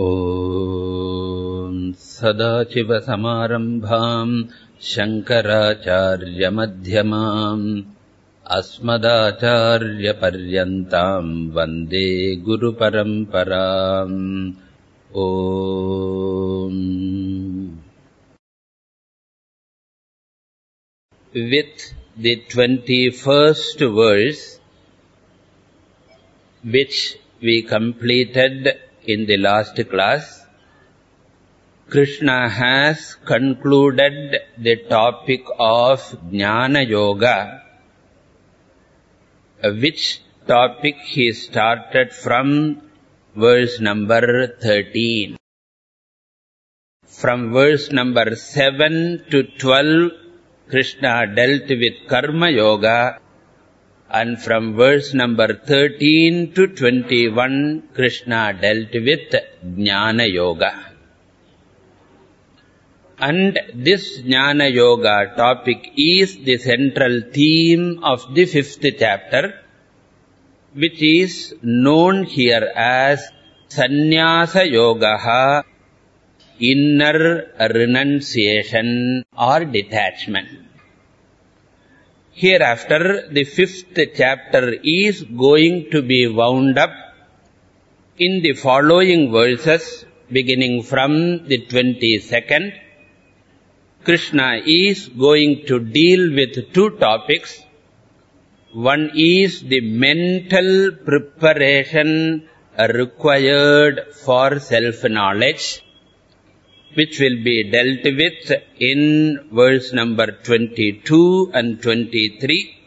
ॐ सदाशिवसमारम्भाम् शङ्कराचार्यमध्यमाम् अस्मदाचार्यपर्यन्ताम् वन्दे गुरुपरम्पराम् ॐ with the twenty first verse which we completed in the last class, Krishna has concluded the topic of Jnana Yoga, which topic he started from verse number 13. From verse number 7 to 12, Krishna dealt with Karma Yoga and from verse number 13 to 21, Krishna dealt with Jnana Yoga. And this Jnana Yoga topic is the central theme of the fifth chapter, which is known here as Sannyasa Yoga, inner renunciation or detachment. Hereafter, the fifth chapter is going to be wound up in the following verses, beginning from the 22nd. Krishna is going to deal with two topics. One is the mental preparation required for self-knowledge which will be dealt with in verse number 22 and 23.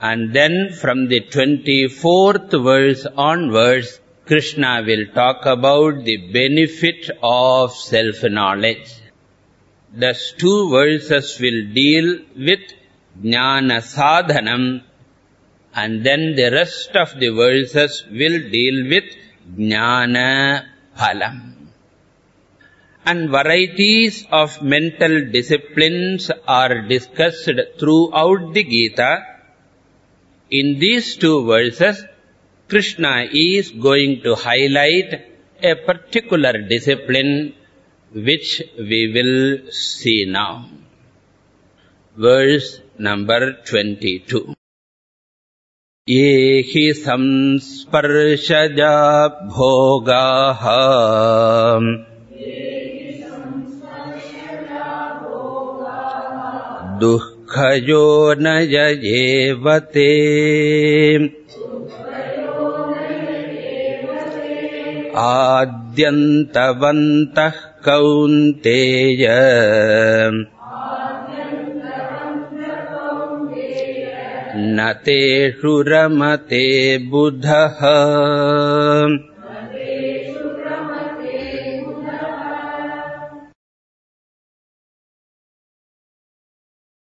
And then from the 24th verse onwards, Krishna will talk about the benefit of self-knowledge. Thus two verses will deal with Jnana Sadhanam and then the rest of the verses will deal with Jnana Phalam and varieties of mental disciplines are discussed throughout the Gita. In these two verses, Krishna is going to highlight a particular discipline which we will see now. Verse number 22. ये हि संस्पर्शजा भोगाः दुःखयो न यजेवते आद्यन्तवन्तः कौन्तेय। न तेषु रमते बुधः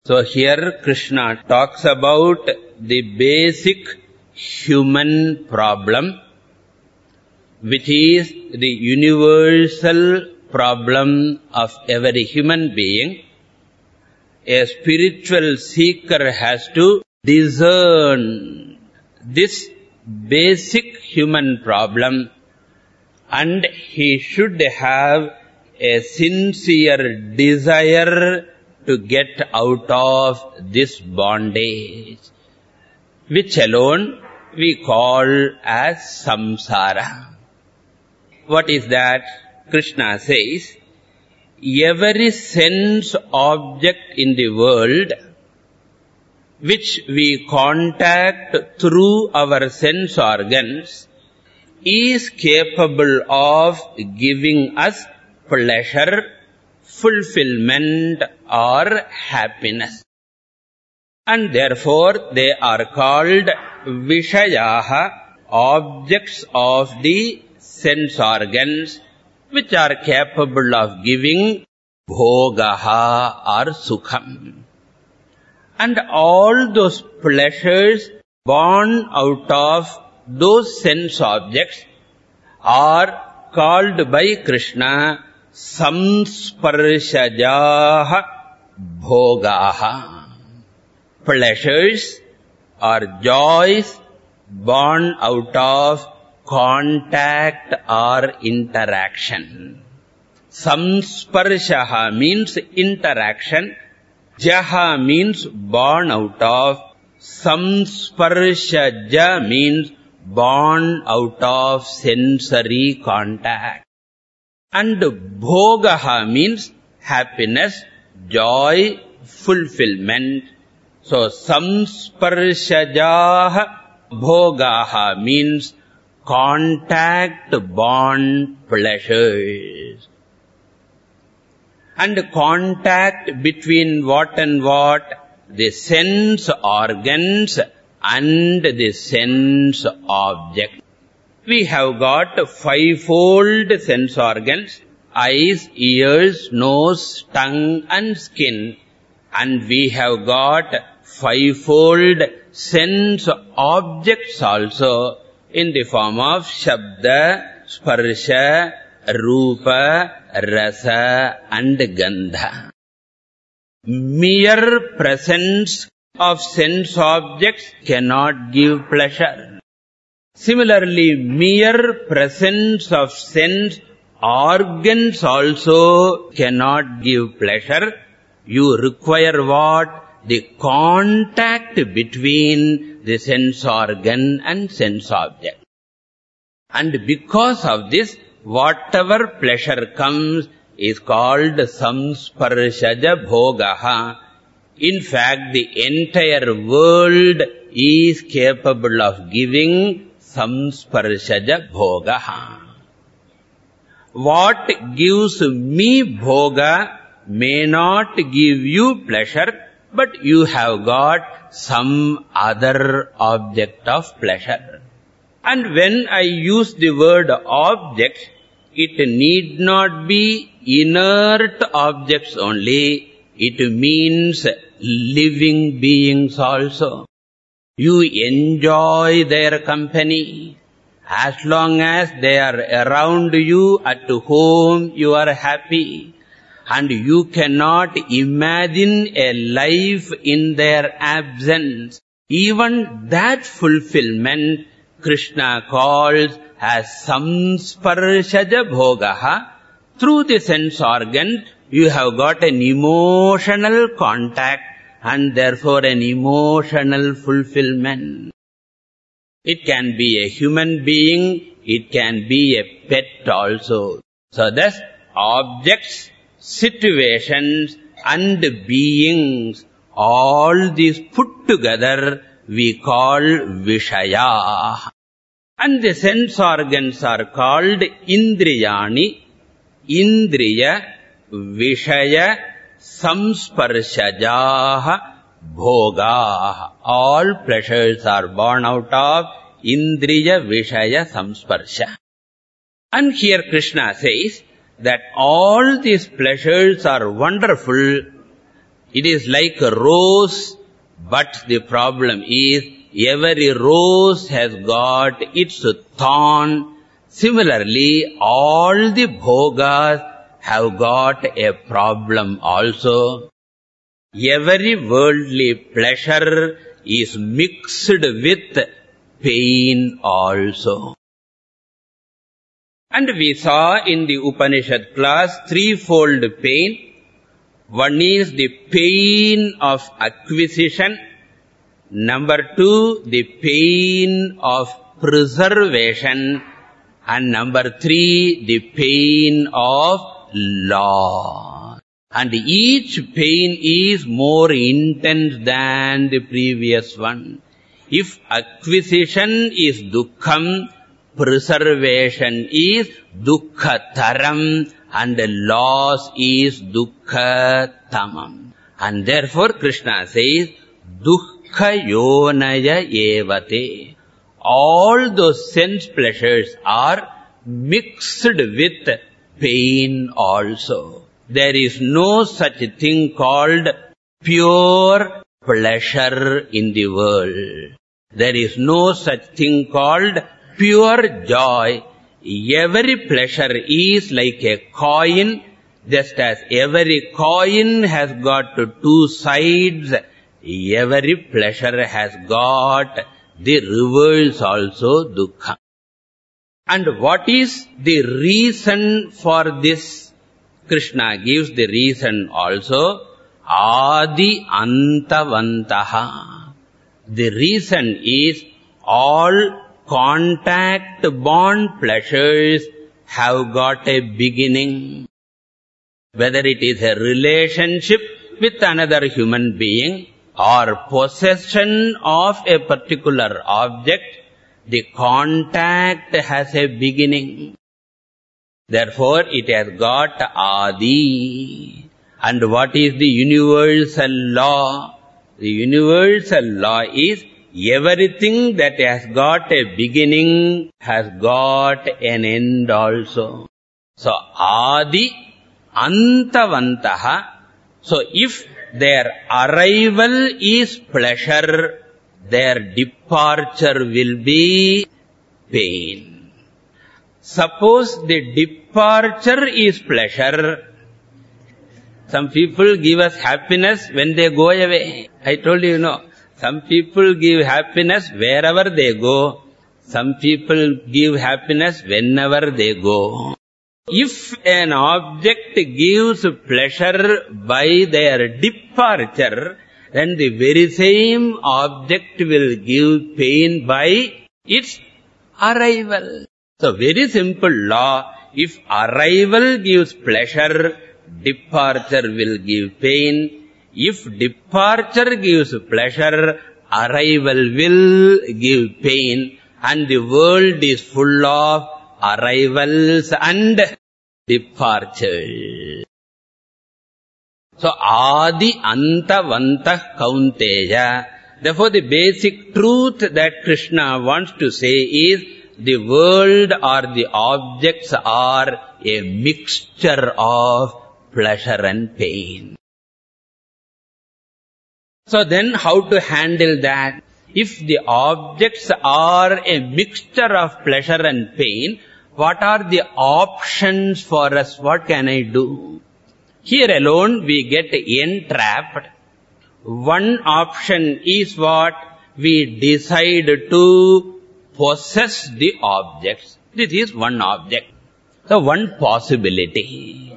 So here Krishna talks about the basic human problem, which is the universal problem of every human being. A spiritual seeker has to discern this basic human problem and he should have a sincere desire to get out of this bondage, which alone we call as samsara. What is that? Krishna says, every sense object in the world which we contact through our sense organs is capable of giving us pleasure fulfillment or happiness. And therefore they are called Vishayaha, objects of the sense organs, which are capable of giving Bhogaha or Sukham. And all those pleasures born out of those sense objects are called by Krishna samsparshajaha bhogaha. Pleasures or joys born out of contact or interaction. Samsparshaha means interaction. Jaha means born out of. Samsparshaja means born out of sensory contact. And bhogaha means happiness, joy, fulfillment. So, samsparshajaha bhogaha means contact bond pleasures. And contact between what and what? The sense organs and the sense object. We have got fivefold sense organs, eyes, ears, nose, tongue and skin. And we have got fivefold sense objects also in the form of Shabda, Sparsha, Rupa, Rasa and Gandha. Mere presence of sense objects cannot give pleasure. Similarly, mere presence of sense organs also cannot give pleasure. You require what? The contact between the sense organ and sense object. And because of this, whatever pleasure comes is called samsparshaja bhogaha. In fact, the entire world is capable of giving samsparshaja bhogaha. What gives me bhoga may not give you pleasure, but you have got some other object of pleasure. And when I use the word object, it need not be inert objects only. It means living beings also. You enjoy their company. As long as they are around you at home, you are happy and you cannot imagine a life in their absence. Even that fulfillment Krishna calls as samsparshaja bhogaha. Through the sense organ, you have got an emotional contact and therefore an emotional fulfillment. It can be a human being, it can be a pet also. So thus, objects situations and beings, all these put together we call Vishaya. And the sense organs are called Indriyani, Indriya, Vishaya, Samsparshajaha, Bhogaha. All pleasures are born out of Indriya, Vishaya, Samsparsha. And here Krishna says, that all these pleasures are wonderful. It is like a rose, but the problem is every rose has got its thorn. Similarly, all the bhogas have got a problem also. Every worldly pleasure is mixed with pain also. And we saw in the Upanishad class threefold pain. One is the pain of acquisition. Number two, the pain of preservation. And number three, the pain of loss. And each pain is more intense than the previous one. If acquisition is dukkham, preservation is dukkha taram and loss is dukkatamam. And therefore Krishna says, dukkha yonaya evate. All those sense pleasures are mixed with pain also. There is no such thing called pure pleasure in the world. There is no such thing called pure joy, every pleasure is like a coin, just as every coin has got two sides, every pleasure has got the reverse also, dukkha. And what is the reason for this? Krishna gives the reason also. Adi antavantaha. The reason is all contact bond pleasures have got a beginning. Whether it is a relationship with another human being or possession of a particular object, the contact has a beginning. Therefore, it has got Adi. And what is the universal law? The universal law is everything that has got a beginning has got an end also. So, Adi Antavantaha. So, if their arrival is pleasure, their departure will be pain. Suppose the departure is pleasure, some people give us happiness when they go away. I told you, you know, some people give happiness wherever they go. Some people give happiness whenever they go. If an object gives pleasure by their departure, then the very same object will give pain by its arrival. So, very simple law. If arrival gives pleasure, departure will give pain. If departure gives pleasure, arrival will give pain. And the world is full of arrivals and departures. So, Adi Antavantah Kaunteya. Therefore, the basic truth that Krishna wants to say is, the world or the objects are a mixture of pleasure and pain. So then how to handle that? If the objects are a mixture of pleasure and pain, what are the options for us? What can I do? Here alone we get entrapped. One option is what? We decide to possess the objects. This is one object. So one possibility.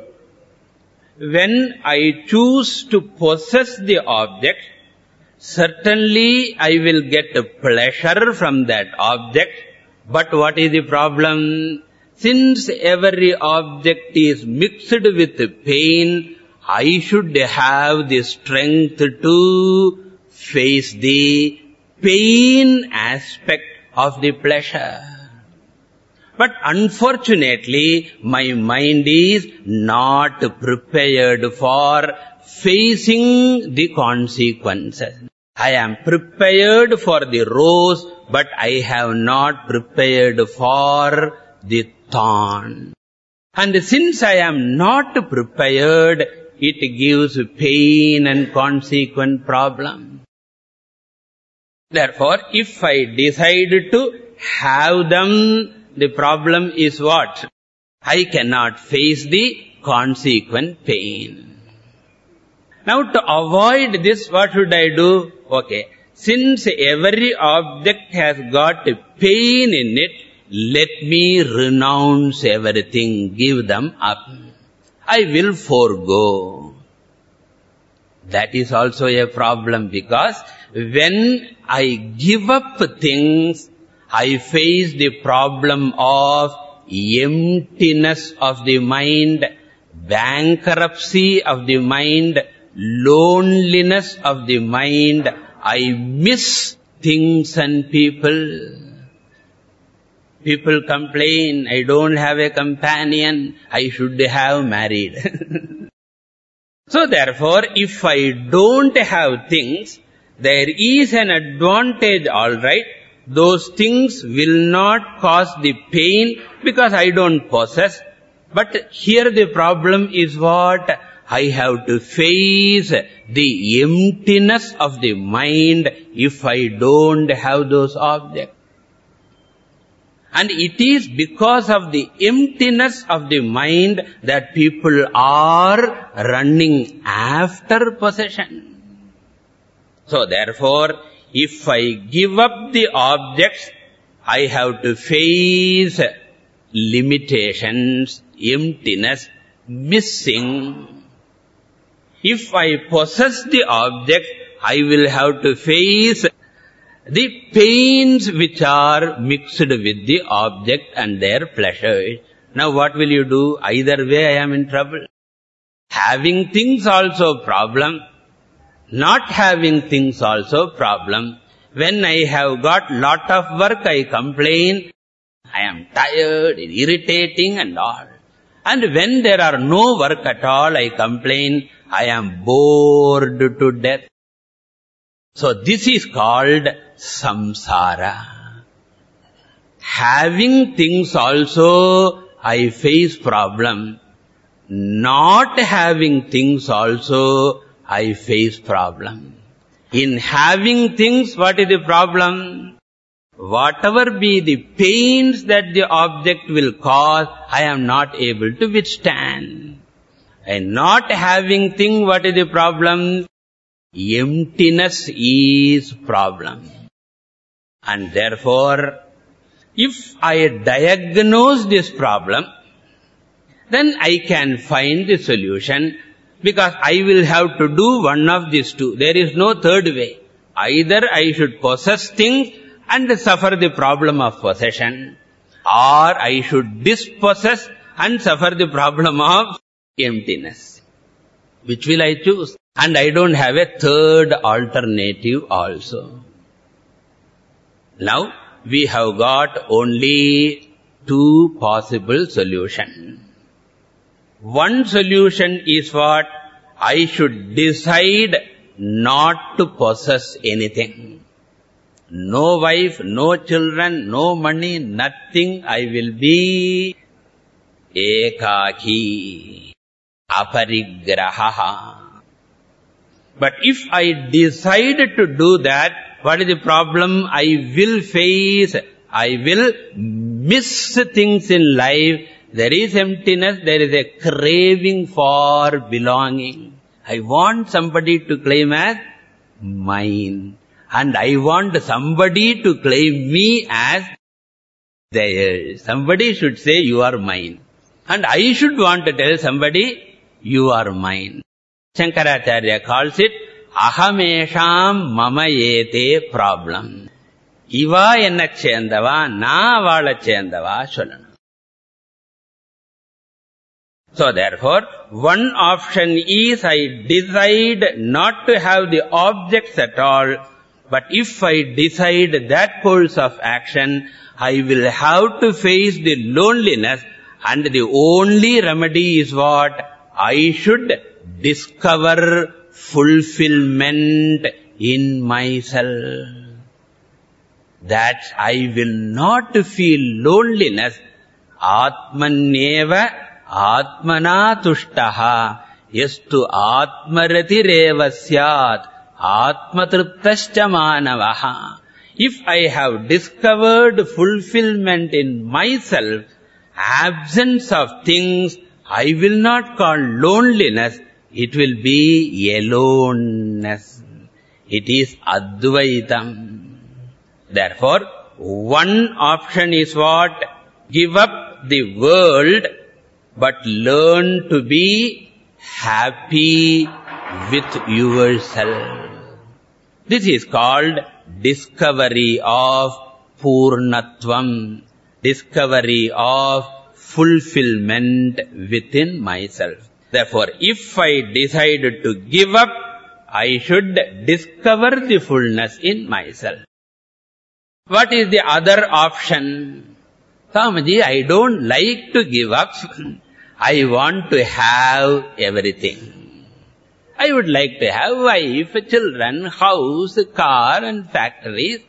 When I choose to possess the object, certainly I will get pleasure from that object. But what is the problem? Since every object is mixed with pain, I should have the strength to face the pain aspect of the pleasure. But unfortunately, my mind is not prepared for facing the consequences. I am prepared for the rose, but I have not prepared for the And since I am not prepared, it gives pain and consequent problem. Therefore, if I decide to have them, the problem is what? I cannot face the consequent pain. Now to avoid this, what should I do? Okay, since every object has got pain in it, let me renounce everything, give them up. I will forego. That is also a problem because when I give up things, I face the problem of emptiness of the mind, bankruptcy of the mind, loneliness of the mind. I miss things and people. People complain, I don't have a companion, I should have married. so therefore, if I don't have things, there is an advantage, all right. Those things will not cause the pain because I don't possess. But here the problem is what? I have to face the emptiness of the mind if I don't have those objects. And it is because of the emptiness of the mind that people are running after possession. So therefore, if I give up the objects, I have to face limitations, emptiness, missing. If I possess the object, I will have to face the pains which are mixed with the object and their pleasure. Now what will you do? Either way I am in trouble. Having things also problem. Not having things also problem. When I have got lot of work, I complain. I am tired, irritating and all. And when there are no work at all, I complain, I am bored to death. So this is called samsara. Having things also, I face problem. Not having things also, I face problem. In having things, what is the problem? Whatever be the pains that the object will cause, I am not able to withstand. And not having thing, what is the problem? Emptiness is problem. And therefore, if I diagnose this problem, then I can find the solution because I will have to do one of these two. There is no third way. Either I should possess things and suffer the problem of possession, or I should dispossess and suffer the problem of emptiness. Which will I choose? And I don't have a third alternative also. Now, we have got only two possible solutions. One solution is what? I should decide not to possess anything. No wife, no children, no money, nothing. I will be ekaki, aparigraha. But if I decide to do that, what is the problem I will face? I will miss things in life. There is emptiness, there is a craving for belonging. I want somebody to claim as mine. And I want somebody to claim me as theirs. Somebody should say, you are mine. And I should want to tell somebody, you are mine. Shankaracharya calls it ahamesham mama problem. Iva enna chendava, na vala chendava solana. So therefore, one option is I decide not to have the objects at all, but if I decide that course of action, I will have to face the loneliness and the only remedy is what? I should discover fulfillment in myself. That I will not feel loneliness. Atmanyeva atmana tushtaha yastu atmarati syat atmatriptascha manavaha. If I have discovered fulfillment in myself, absence of things, I will not call loneliness, it will be aloneness. It is Advaitam. Therefore, one option is what? Give up the world, but learn to be happy with yourself. This is called discovery of Purnatvam, discovery of fulfillment within myself. Therefore, if I decide to give up, I should discover the fullness in myself. What is the other option? Swamiji, I don't like to give up. I want to have everything. I would like to have wife, children, house, car and factories.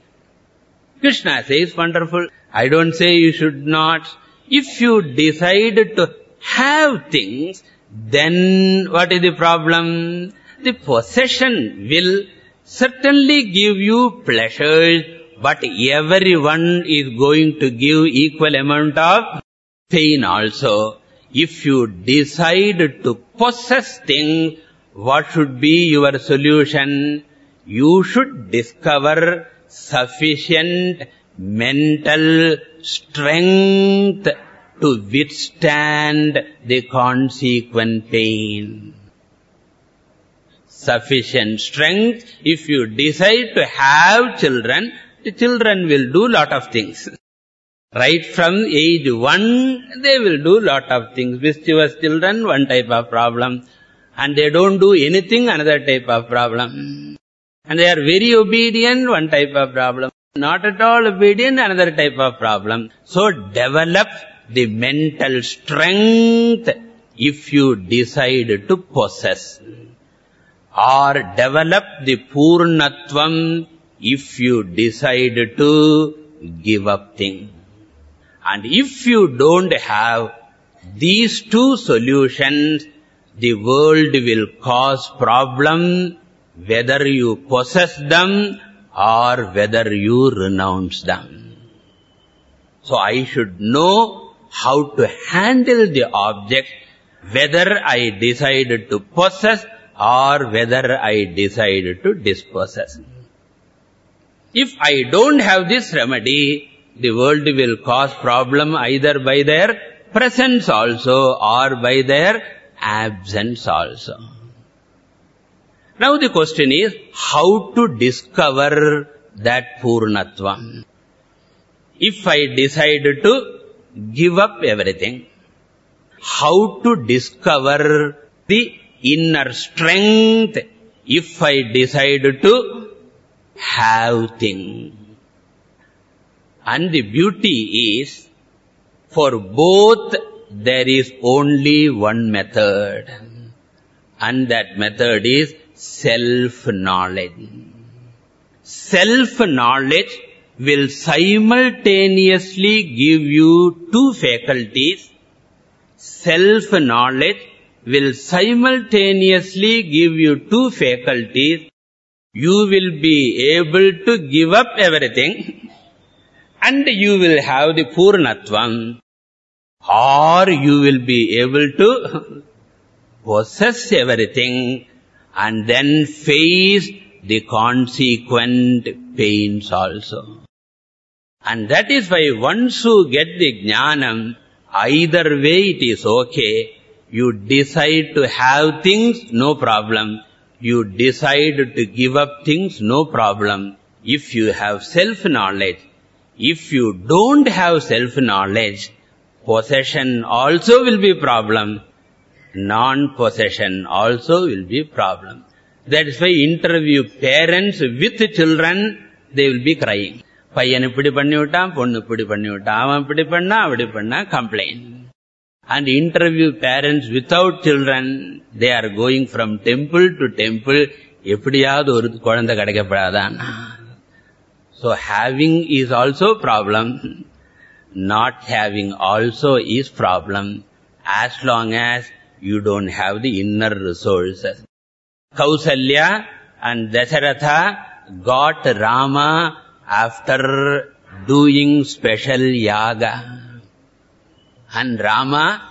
Krishna says, wonderful. I don't say you should not. If you decide to have things, then what is the problem? The possession will certainly give you pleasures, but everyone is going to give equal amount of pain also. If you decide to possess things, what should be your solution? You should discover sufficient mental strength to withstand the consequent pain. Sufficient strength, if you decide to have children, the children will do lot of things. Right from age one, they will do lot of things. Mischievous children, one type of problem. And they don't do anything, another type of problem. And they are very obedient, one type of problem. Not at all obedient, another type of problem. So develop the mental strength if you decide to possess. Or develop the purnatvam if you decide to give up things. And if you don't have these two solutions, the world will cause problem whether you possess them or whether you renounce them. So I should know how to handle the object, whether I decide to possess or whether I decide to dispossess. If I don't have this remedy, the world will cause problem either by their presence also or by their absence also. Now the question is, how to discover that Purnatvam? If I decide to give up everything, how to discover the inner strength if I decide to have things? And the beauty is, for both there is only one method. And that method is self-knowledge. Self-knowledge will simultaneously give you two faculties. Self-knowledge will simultaneously give you two faculties. You will be able to give up everything and you will have the Purnatvam or you will be able to possess everything and then face the consequent pains also. And that is why once you get the jnanam, either way it is okay. You decide to have things, no problem. You decide to give up things, no problem. If you have self-knowledge, if you don't have self-knowledge, possession also will be problem. Non-possession also will be problem. That is why interview parents with children, they will be crying. பையன் இப்படி பண்ணி விட்டான் பொண்ணு இப்படி பண்ணி விட்டான் அவன் இப்படி பண்ணா அப்படி பண்ணா complaint and interview parents without children they are going from temple to temple எப்படியாவது ஒரு குழந்தை கிடைக்கப்படாதான் so having is also problem. Not having also is problem. As long as you don't have the inner resources. Kausalya and Dasharatha got Rama after doing special yaga. And Rama,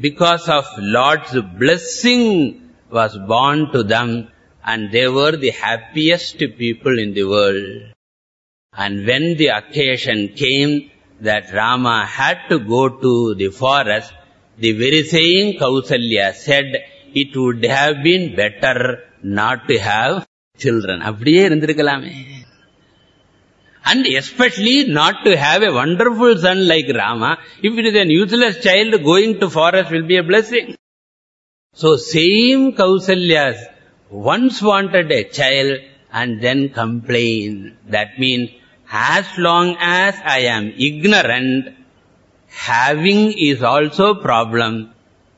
because of Lord's blessing, was born to them and they were the happiest people in the world. And when the occasion came that Rama had to go to the forest, the very same Kausalya said, it would have been better not to have children. அப்படியே இருந்திருக்கலாமே and especially not to have a wonderful son like Rama. If it is an useless child, going to forest will be a blessing. So same Kausalyas once wanted a child and then complained. That means as long as I am ignorant, having is also problem,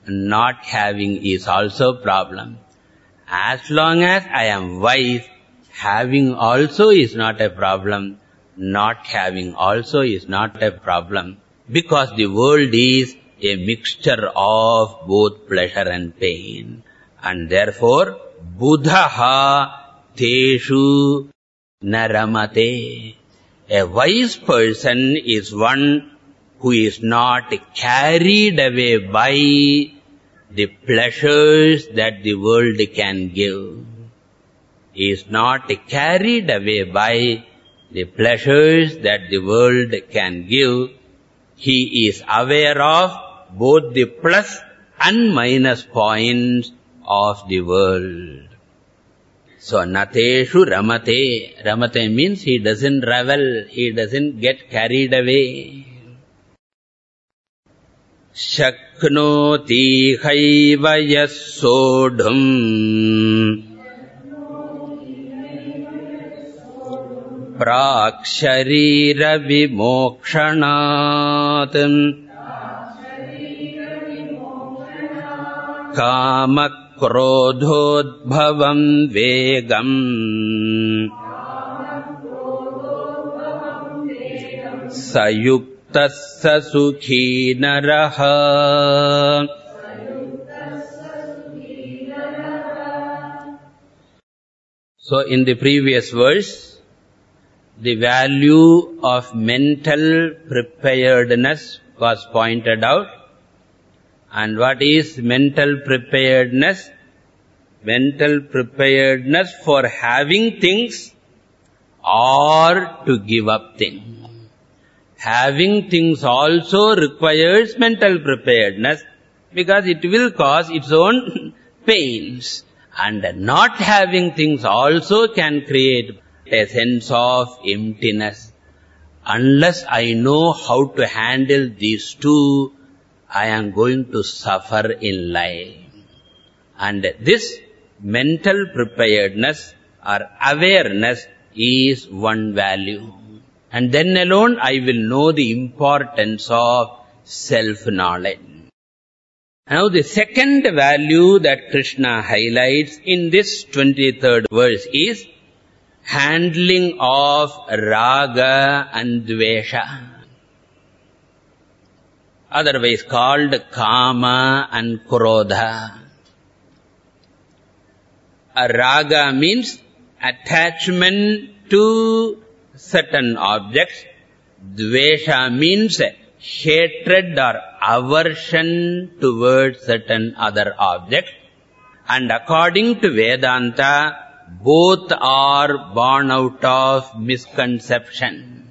not having is also problem. As long as I am wise, having also is not a problem, not having also is not a problem. Because the world is a mixture of both pleasure and pain. And therefore, buddhaha teshu naramate. A wise person is one who is not carried away by the pleasures that the world can give. He is not carried away by the pleasures that the world can give. he is aware of both the plus and minus points of the world. So, nateshu ramate. Ramate means he doesn't revel, he doesn't get carried away. Shaknoti हैव यः सोढुम् प्राक्शरीरविमोक्षणात्। कामक्रोधोद्भवम् वेगम्। सयुक्तः स सुखी नरः। So in the previous verse, the value of mental preparedness was pointed out. And what is mental preparedness? Mental preparedness for having things or to give up things. Having things also requires mental preparedness because it will cause its own pains. And not having things also can create a sense of emptiness. Unless I know how to handle these two, I am going to suffer in life. And this mental preparedness or awareness is one value. And then alone I will know the importance of self-knowledge. Now the second value that Krishna highlights in this 23rd verse is handling of raga and dvesha. Otherwise called kama and krodha. A raga means attachment to certain objects. Dvesha means hatred or aversion towards certain other objects. And according to Vedanta, both are born out of misconception.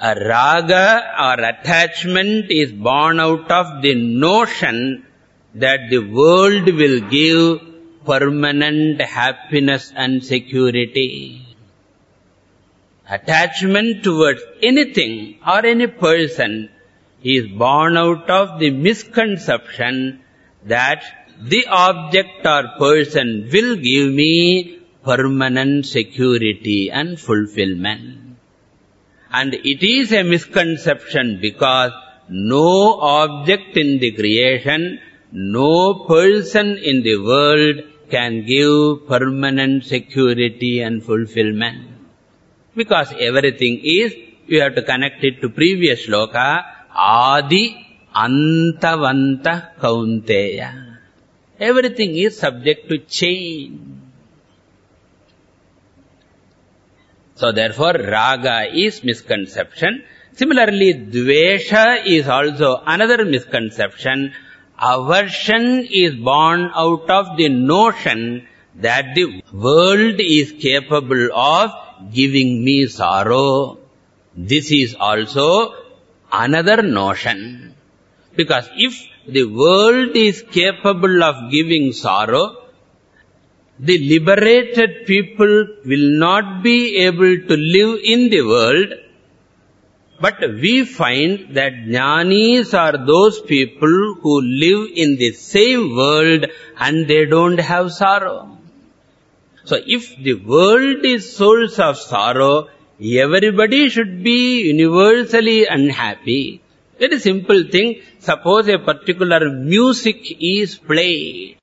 A raga or attachment is born out of the notion that the world will give permanent happiness and security. Attachment towards anything or any person is born out of the misconception that the object or person will give me permanent security and fulfillment. And it is a misconception because no object in the creation, no person in the world can give permanent security and fulfillment. Because everything is, you have to connect it to previous shloka, Adi Antavanta Kaunteya. Everything is subject to change. So therefore, raga is misconception. Similarly, dvesha is also another misconception. Aversion is born out of the notion that the world is capable of giving me sorrow. This is also another notion. Because if the world is capable of giving sorrow, the liberated people will not be able to live in the world, but we find that jnanis are those people who live in the same world and they don't have sorrow. So if the world is source of sorrow, everybody should be universally unhappy. Very simple thing. Suppose a particular music is played.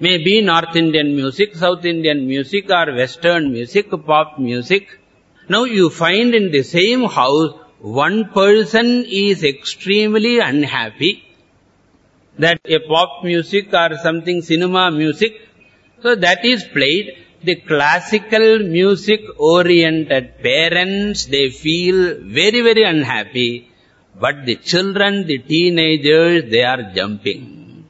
Maybe North Indian music, South Indian music or Western music, pop music. Now you find in the same house, one person is extremely unhappy that a pop music or something cinema music, so that is played. The classical music oriented parents, they feel very, very unhappy but the children, the teenagers, they are jumping.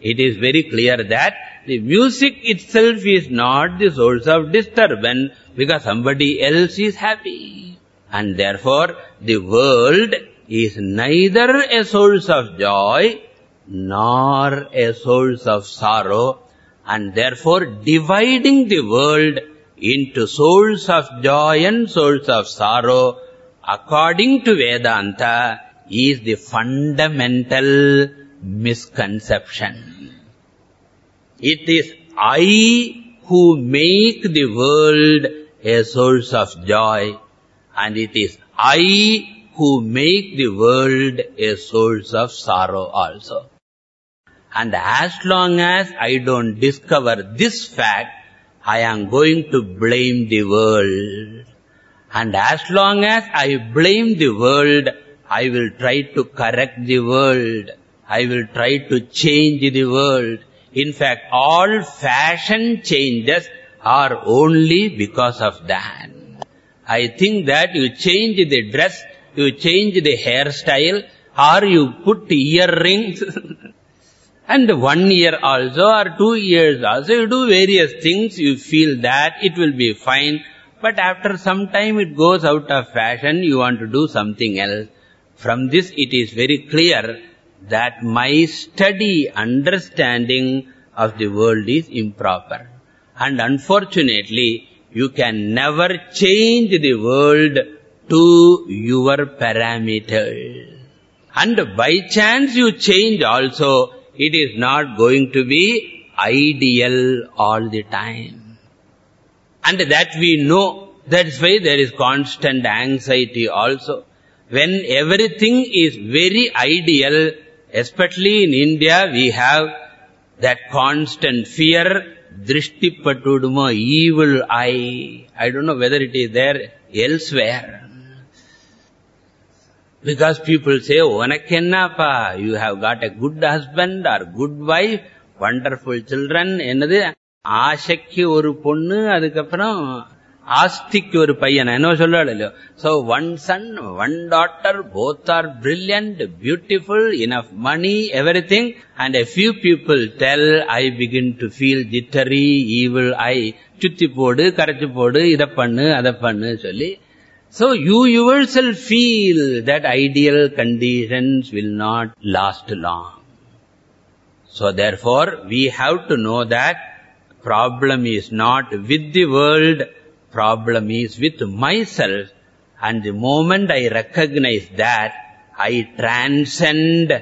It is very clear that the music itself is not the source of disturbance because somebody else is happy. And therefore, the world is neither a source of joy nor a source of sorrow. And therefore, dividing the world into source of joy and source of sorrow, according to Vedanta, is the fundamental misconception. It is I who make the world a source of joy and it is I who make the world a source of sorrow also. And as long as I don't discover this fact, I am going to blame the world. And as long as I blame the world, I will try to correct the world. I will try to change the world. In fact, all fashion changes are only because of that. I think that you change the dress, you change the hairstyle, or you put earrings, and one year also, or two years also, you do various things, you feel that it will be fine, but after some time it goes out of fashion, you want to do something else. From this it is very clear that my study understanding of the world is improper. And unfortunately, you can never change the world to your parameters. And by chance you change also, it is not going to be ideal all the time. And that we know, that's why there is constant anxiety also. When everything is very ideal, especially in India, we have that constant fear, drishtippattudumo, evil eye. I don't know whether it is there elsewhere. Because people say, Onakennapa, you have got a good husband or good wife, wonderful children, என்னது ஆசைக்கு ஒரு பொண்ணு அதுக்கப்புறம் ஆஸ்திக்கு ஒரு பையன் என்ன சொல்லுவாள் இல்லையோ so one son one daughter both are brilliant beautiful enough money everything and a few people tell i begin to feel jittery evil i சுத்தி போடு கரைச்சு போடு இத பண்ணு அத பண்ணு சொல்லி so you yourself feel that ideal conditions will not last long so therefore we have to know that problem is not with the world problem is with myself and the moment I recognize that, I transcend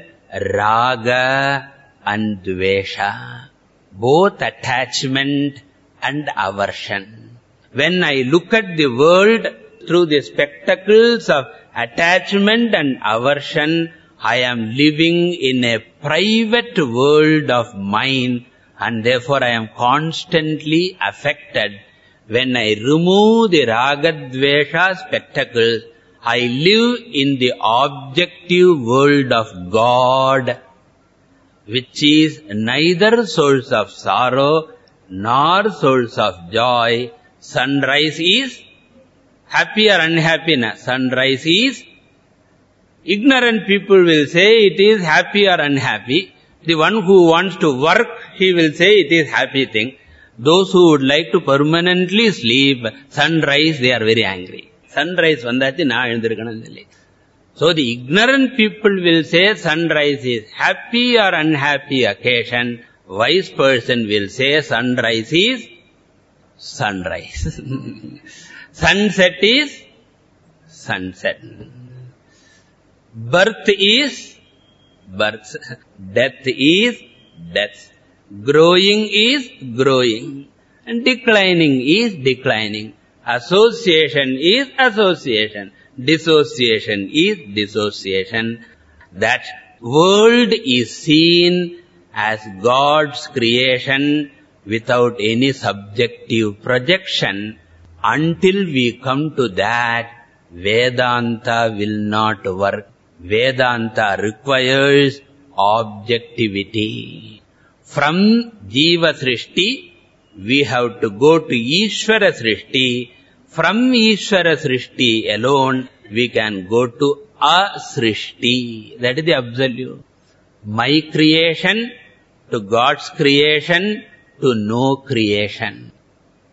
raga and dvesha, both attachment and aversion. When I look at the world through the spectacles of attachment and aversion, I am living in a private world of mine and therefore I am constantly affected when I remove the ragadvesha spectacle, I live in the objective world of God, which is neither source of sorrow nor source of joy. Sunrise is happy or unhappiness. Sunrise is, ignorant people will say it is happy or unhappy. The one who wants to work, he will say it is happy thing. Those who would like to permanently sleep, sunrise, they are very angry. Sunrise vandachi na எழுந்திருக்கணும் சொல்லி. So the ignorant people will say sunrise is happy or unhappy occasion. Wise person will say sunrise is sunrise. sunset is sunset. Birth is birth. Death is death. Growing is growing. And declining is declining. Association is association. Dissociation is dissociation. That world is seen as God's creation without any subjective projection. Until we come to that, Vedanta will not work. Vedanta requires objectivity. From Jiva Srishti, we have to go to Ishvara Srishti. From Ishvara Srishti alone, we can go to A-Srishti. That is the absolute. My creation to God's creation to no creation.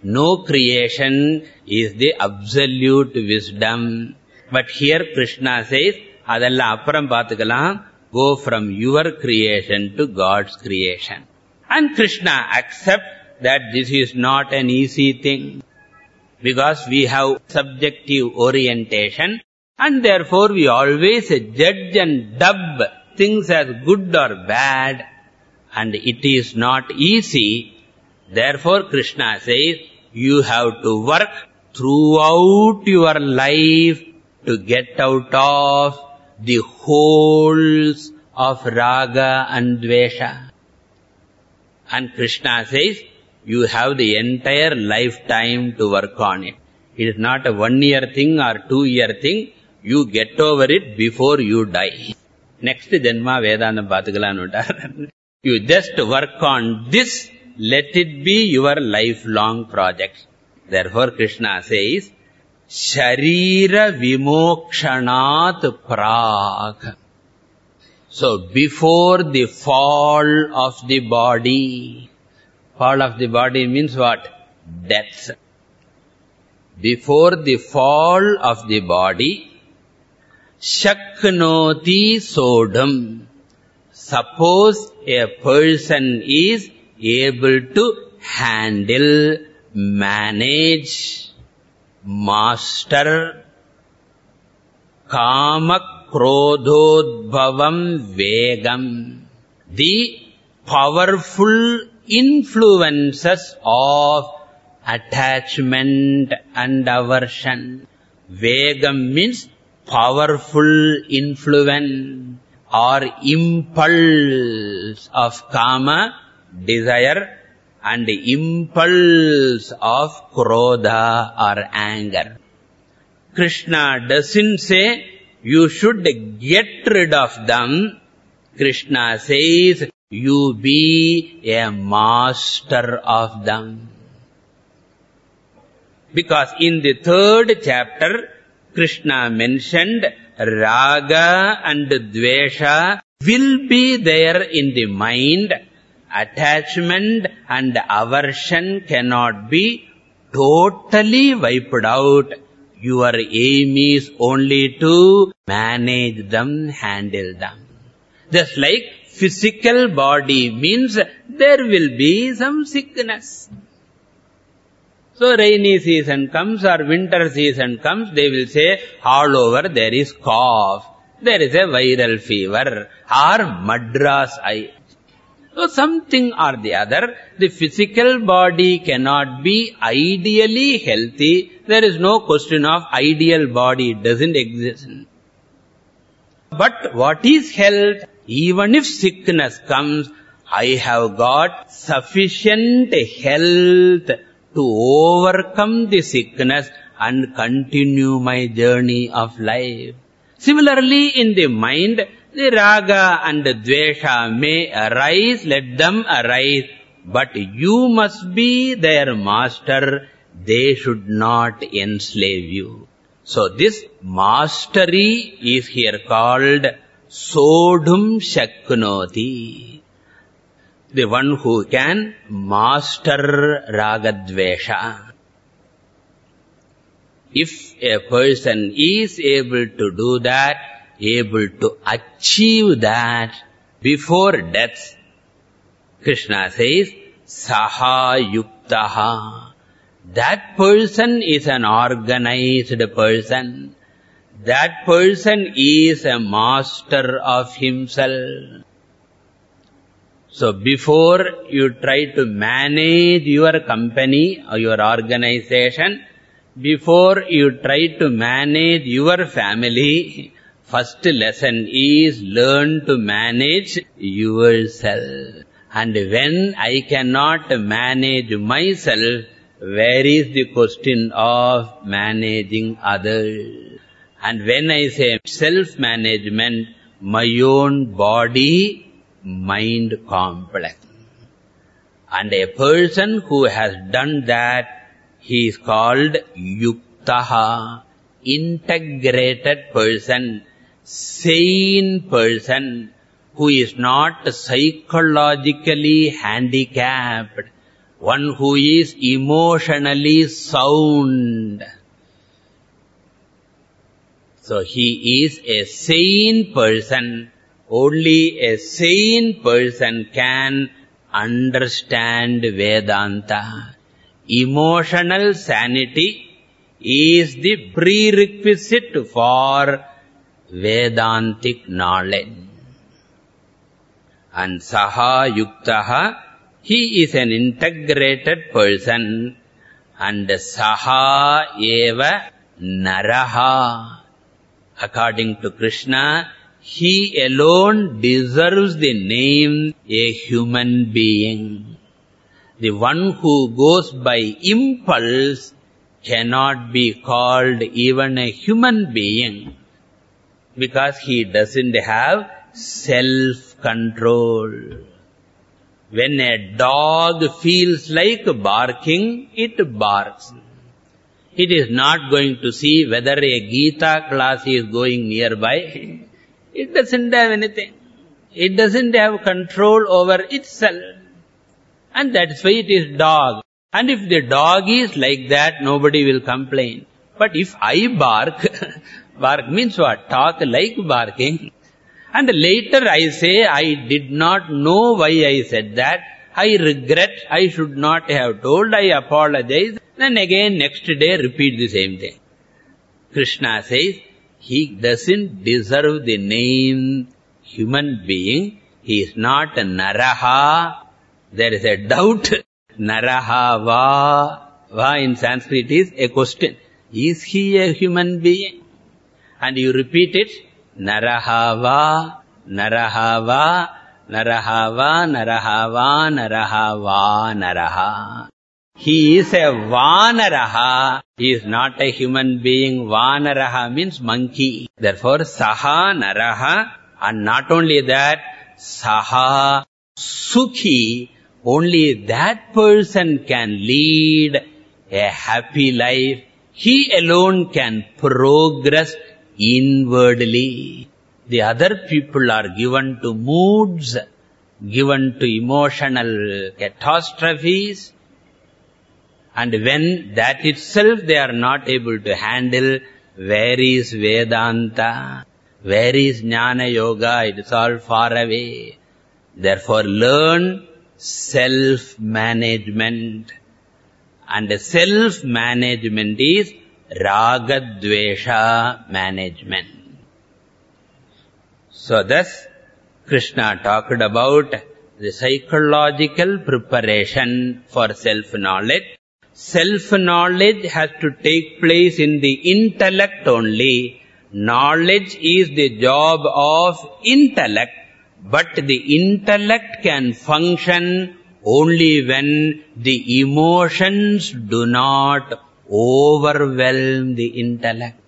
No creation is the absolute wisdom. But here Krishna says, அதெல்லாம் அப்புறம் பார்த்துக்கலாம் go from your creation to God's creation. And Krishna accept that this is not an easy thing. Because we have subjective orientation and therefore we always judge and dub things as good or bad and it is not easy. Therefore Krishna says, you have to work throughout your life to get out of the holes of raga and dvesha. And Krishna says, you have the entire lifetime to work on it. It is not a one-year thing or two-year thing. You get over it before you die. Next Janma Vedana Bhatagalan You just work on this, let it be your lifelong project. Therefore Krishna says, Sharira Vimokshanat Prag. So before the fall of the body, fall of the body means what? Death. Before the fall of the body, Shaknoti Sodam. Suppose a person is able to handle, manage, kama krodhodbhavam vegam, the powerful influences of attachment and aversion. Vegam means powerful influence or impulse of kama, desire, and the impulse of krodha or anger. Krishna doesn't say you should get rid of them. Krishna says you be a master of them. Because in the third chapter, Krishna mentioned raga and dvesha will be there in the mind. Attachment and aversion cannot be totally wiped out. Your aim is only to manage them, handle them. Just like physical body means there will be some sickness. So rainy season comes or winter season comes, they will say all over there is cough, there is a viral fever or madras eye. So something or the other, the physical body cannot be ideally healthy. There is no question of ideal body, it doesn't exist. But what is health? Even if sickness comes, I have got sufficient health to overcome the sickness and continue my journey of life. Similarly, in the mind, the raga and dvesha may arise, let them arise, but you must be their master, they should not enslave you. So this mastery is here called Sodhum Shaknoti. The one who can master Ragadvesha. If a person is able to do that, able to achieve that before death, Krishna says, Saha Yuktaha. That person is an organized person. That person is a master of himself. So before you try to manage your company or your organization, before you try to manage your family, first lesson is learn to manage yourself. And when I cannot manage myself, where is the question of managing others? And when I say self-management, my own body, mind complex. And a person who has done that, he is called yuktaha, integrated person, sane person, who is not psychologically handicapped, one who is emotionally sound. So he is a sane person. Only a sane person can understand Vedanta. Emotional sanity is the prerequisite for Vedantic knowledge. And Saha Yuktaha, he is an integrated person. And Saha Eva Naraha. According to Krishna, he alone deserves the name a human being. The one who goes by impulse cannot be called even a human being because he doesn't have self-control. When a dog feels like barking, it barks. It is not going to see whether a Gita class is going nearby. It doesn't have anything. It doesn't have control over itself. And that's why it is dog. And if the dog is like that, nobody will complain. But if I bark, bark means what? Talk like barking. And later I say, I did not know why I said that. I regret, I should not have told, I apologize. Then again, next day, repeat the same thing. Krishna says, he doesn't deserve the name human being. He is not a Naraha. There is a doubt Naraha va. Va in Sanskrit is a question. Is he a human being? And you repeat it. Naraha va, Naraha va, Naraha va, Naraha va, Naraha va, Naraha. He is a Vanaraha. He is not a human being. Vanaraha means monkey. Therefore, Saha Naraha. And not only that, Saha Sukhi only that person can lead a happy life. He alone can progress inwardly. The other people are given to moods, given to emotional catastrophes. And when that itself they are not able to handle, where is Vedanta? Where is Jnana Yoga? It is all far away. Therefore, learn self-management. And self-management is ragadvesha management. So thus, Krishna talked about the psychological preparation for self-knowledge. Self-knowledge has to take place in the intellect only. Knowledge is the job of intellect. But the intellect can function only when the emotions do not overwhelm the intellect.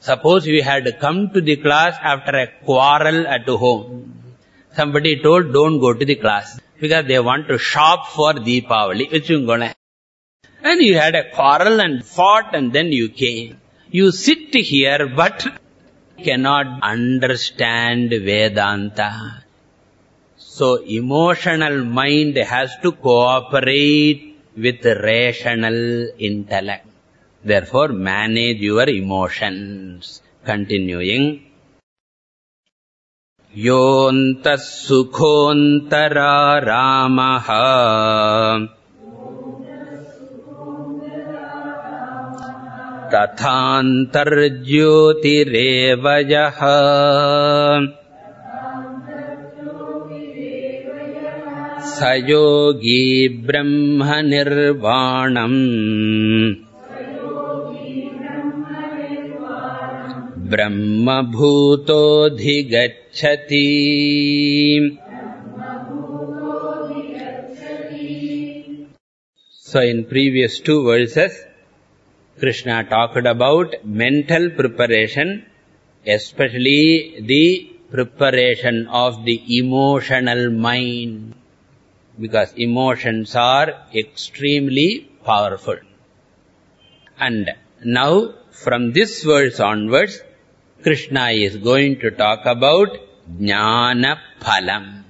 Suppose we had come to the class after a quarrel at home. Somebody told, don't go to the class because they want to shop for Deepavali. And you had a quarrel and fought and then you came. You sit here but cannot understand Vedanta. So emotional mind has to cooperate with rational intellect. Therefore, manage your emotions. Continuing. योऽन्तः सुखोऽन्तरा रामः तथान्तर्ज्योतिरेव यः स योगी ब्रह्मनिर्वाणम् ब्रह्मभूतोऽधिगच्छति So in previous two verses, Krishna talked about mental preparation, especially the preparation of the emotional mind. Because emotions are extremely powerful. And now, from this verse onwards, Krishna is going to talk about Jnana Phalam.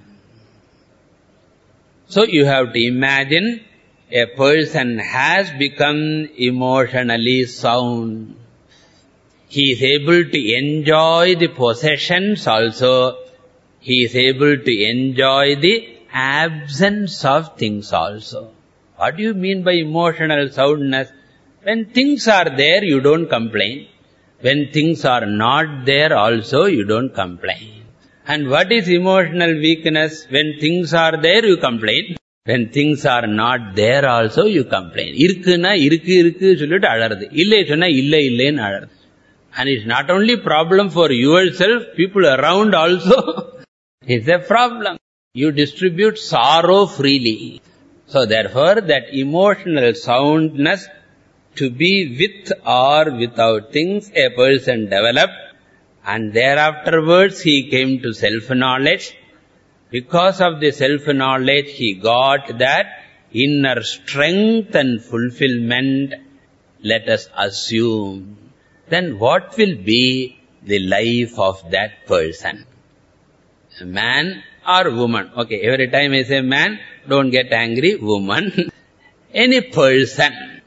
So you have to imagine a person has become emotionally sound. He is able to enjoy the possessions also. He is able to enjoy the absence of things also. What do you mean by emotional soundness? When things are there, you don't complain. When things are not there also, you don't complain. And what is emotional weakness? When things are there, you complain. When things are not there also, you complain. Irukuna, irukku, irukku, சொல்லிட்டு அழறது. இல்லை சொன்னா இல்லை இல்லைன்னு அழறது. And it's not only problem for yourself, people around also. it's a problem. You distribute sorrow freely. So therefore, that emotional soundness to be with or without things a person developed and thereafterwards he came to self-knowledge. Because of the self-knowledge he got that inner strength and fulfillment, let us assume. Then what will be the life of that person? A man or woman. Okay, every time I say man, don't get angry, woman. Any person.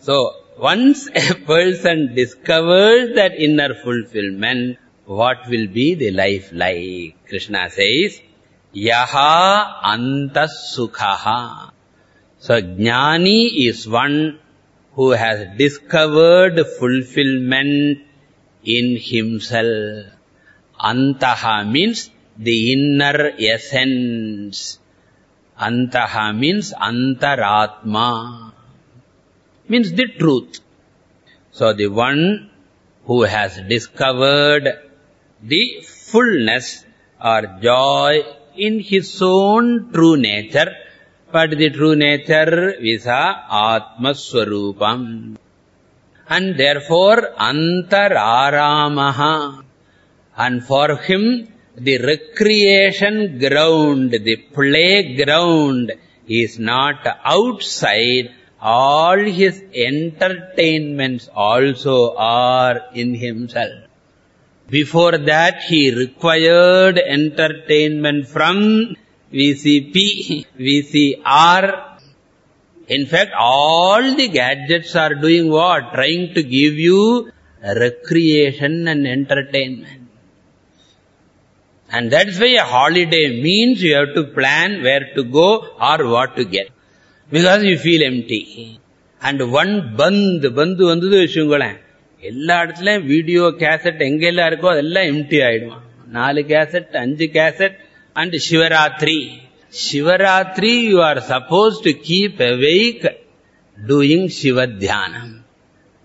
So, once a person discovers that inner fulfillment, what will be the life like? Krishna says, Yaha antas sukhaha. So, jnani is one who has discovered fulfillment in himself. Antaha means the inner essence. Antaha means antaratma. Means the truth. So the one who has discovered the fullness or joy in his own true nature, but the true nature is Atma Swarupam. And therefore, Antararamaha. And for him, the recreation ground, the playground is not outside. All his entertainments also are in himself. Before that, he required entertainment from VCP, VCR. In fact, all the gadgets are doing what? Trying to give you recreation and entertainment. And that's why a holiday means you have to plan where to go or what to get. Because you feel empty. And one பந்து பந்து வந்தது வச்சுங்களேன் எல்லா இடத்துலயும் video cassette எங்கெல்லாம் இருக்கோ அதெல்லாம் empty ஆயிடுவான் நாலு கேசட் அஞ்சு cassette and Shivaratri Shivaratri you are suppose to keep awake doing சிவத்தியானம்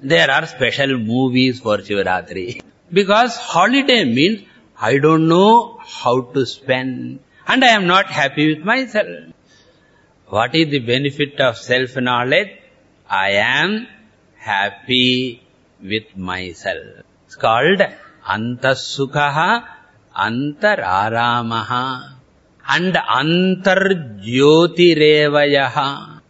there are special movies for Shivaratri. Because holiday means I don't know how to spend and I am not happy with myself. What is the benefit of self-knowledge? I am happy with myself. It's called Antasukhaha Antararamaha and Antarjyotirevayaha.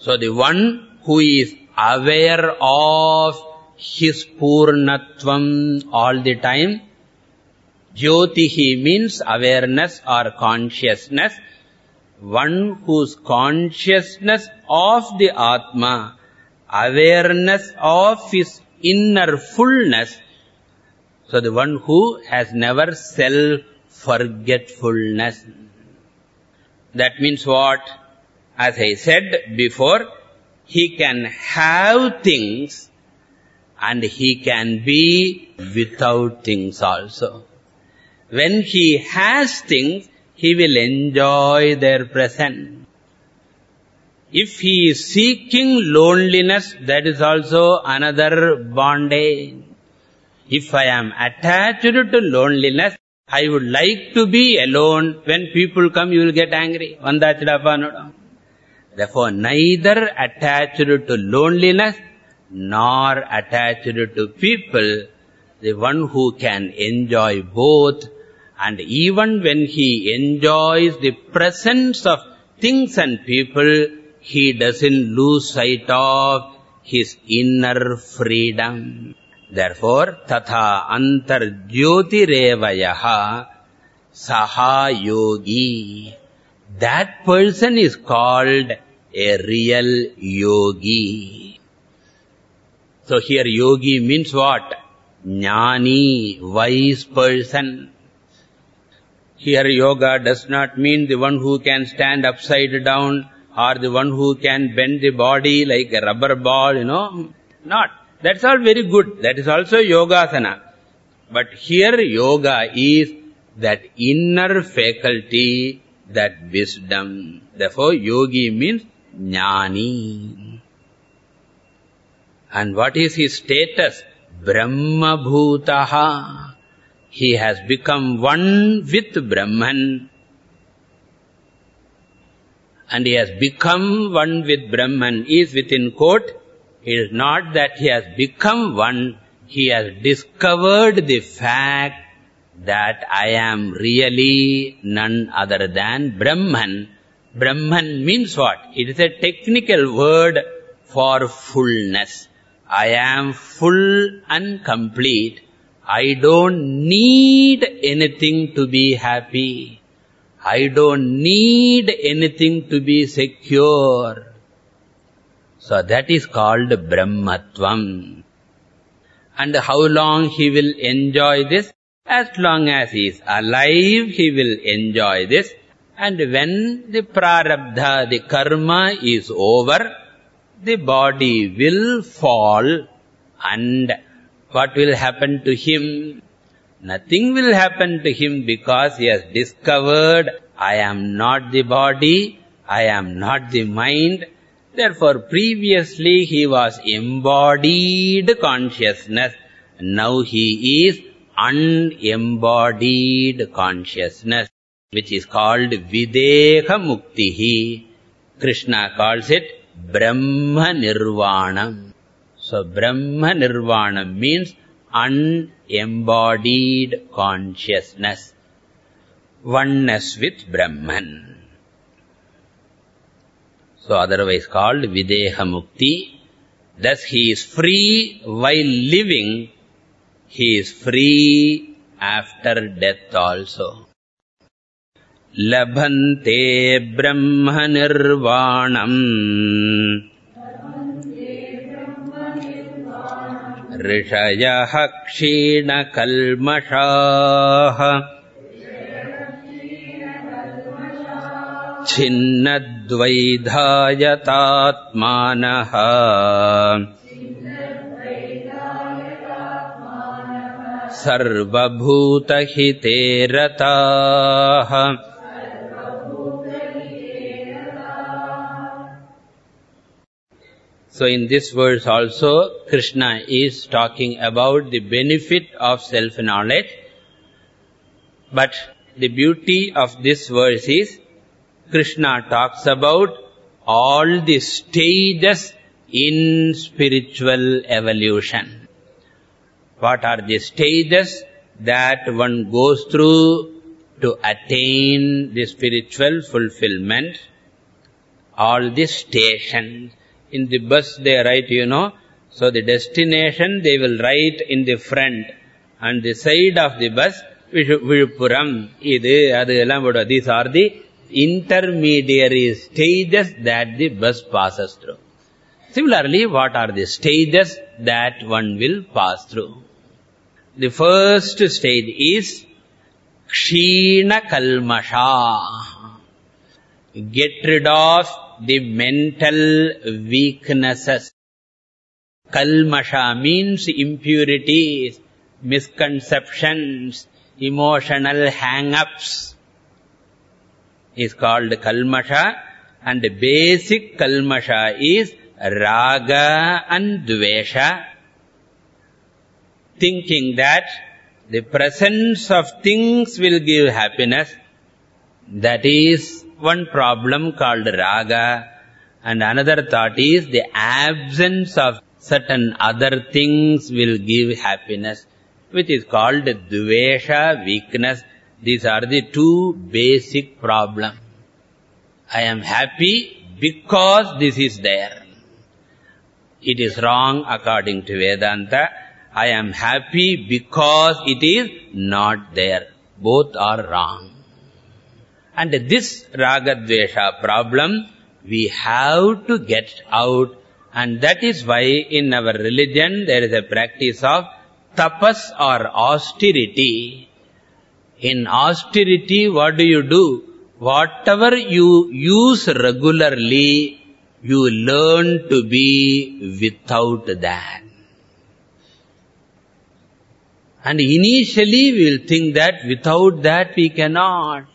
So the one who is aware of his Purnatvam all the time, Jyotihi means awareness or consciousness, one whose consciousness of the Atma, awareness of his inner fullness, so the one who has never self-forgetfulness. That means what? As I said before, he can have things and he can be without things also. When he has things, he will enjoy their presence. If he is seeking loneliness, that is also another bondage. If I am attached to loneliness, I would like to be alone. When people come, you will get angry. Therefore, neither attached to loneliness, nor attached to people, the one who can enjoy both, and even when he enjoys the presence of things and people, he doesn't lose sight of his inner freedom. Therefore, tatha antarjyotirevayaha saha yogi. That person is called a real yogi. So here yogi means what? Jnani, wise person. Here yoga does not mean the one who can stand upside down or the one who can bend the body like a rubber ball, you know. Not. That's all very good. That is also yogasana. But here yoga is that inner faculty, that wisdom. Therefore, yogi means jnani. And what is his status? Brahma bhutaha. He has become one with Brahman. And he has become one with Brahman is within quote. It is not that he has become one. He has discovered the fact that I am really none other than Brahman. Brahman means what? It is a technical word for fullness. I am full and complete. I don't need anything to be happy. I don't need anything to be secure. So that is called Brahmatvam. And how long he will enjoy this? As long as he is alive, he will enjoy this. And when the prarabdha, the karma is over, the body will fall and what will happen to him? Nothing will happen to him because he has discovered, I am not the body, I am not the mind. Therefore, previously he was embodied consciousness. Now he is unembodied consciousness, which is called Videha Muktihi. Krishna calls it Brahma Nirvana. So, Brahma Nirvana means unembodied consciousness. Oneness with Brahman. So, otherwise called Videha Mukti. Thus, he is free while living. He is free after death also. लभन्ते ब्रह्मनिर्वाणम् ऋषयः क्षीणकल्मषाः। छिन्नद्वैधायतात्मानः। सर्वभूतहिते रताः So in this verse also, Krishna is talking about the benefit of self-knowledge. But the beauty of this verse is, Krishna talks about all the stages in spiritual evolution. What are the stages that one goes through to attain the spiritual fulfillment? All the stations in the bus they write, you know, so the destination they will write in the front and the side of the bus, Vizhupuram, Idu, Adu, These are the intermediary stages that the bus passes through. Similarly, what are the stages that one will pass through? The first stage is Kshina Kalmasha. Get rid of the mental weaknesses. Kalmasha means impurities, misconceptions, emotional hang-ups is called kalmasha and basic kalmasha is raga and dvesha thinking that the presence of things will give happiness that is one problem called raga and another thought is the absence of certain other things will give happiness which is called dvesha weakness. These are the two basic problems i am happy because this is there. It is wrong according to vedanta. I am happy because it is not there. Both are wrong and this ragadvesha problem, we have to get out And that is why in our religion there is a practice of tapas or austerity. In austerity, what do you do? Whatever you use regularly, you learn to be without that. And initially we will think that without that we cannot.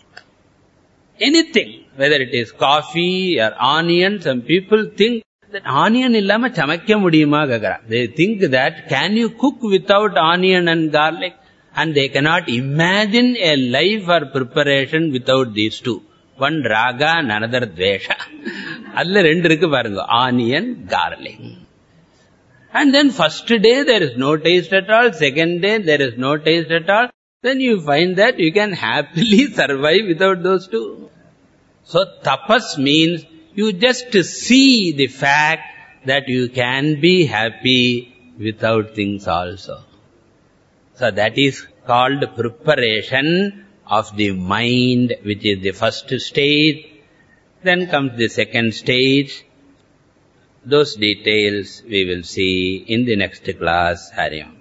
Anything, whether it is coffee or onion, some people think that onion illama chamakka mudiyuma gagara. They think that can you cook without onion and garlic? And they cannot imagine a life or preparation without these two. One raga and another dvesha. Alla rendu irukku parunga. Onion, garlic. And then first day there is no taste at all. Second day there is no taste at all. Then you find that you can happily survive without those two. So tapas means you just see the fact that you can be happy without things also. So that is called preparation of the mind, which is the first stage. Then comes the second stage. Those details we will see in the next class, Hari Om.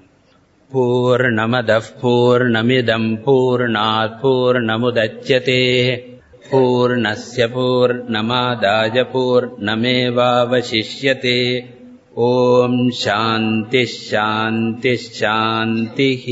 पूर्णमदः na पूर्णात् पूर्णमुदच्यते पूर्णस्य पूर्णमादाय पूर्णमेवावशिष्यते ॐ शान्तिः शान्तिः शान्तिः